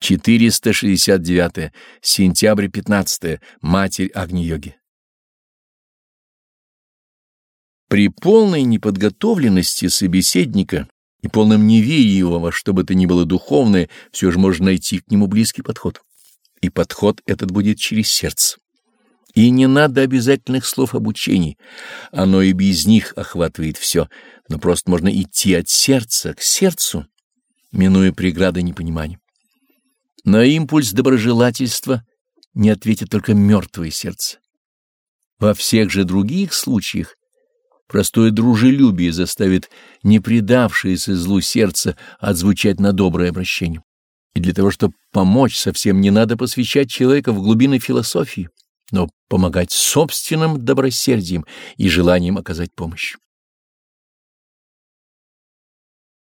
469. Сентябрь 15. Матерь Агни-йоги. При полной неподготовленности собеседника и полном неверии его во что бы то ни было духовное, все же можно найти к нему близкий подход. И подход этот будет через сердце. И не надо обязательных слов обучений, оно и без них охватывает все, но просто можно идти от сердца к сердцу, минуя преграды непонимания. На импульс доброжелательства не ответит только мертвое сердце. Во всех же других случаях простое дружелюбие заставит не предавшееся злу сердце отзвучать на доброе обращение. И для того, чтобы помочь, совсем не надо посвящать человека в глубины философии, но помогать собственным добросердием и желанием оказать помощь.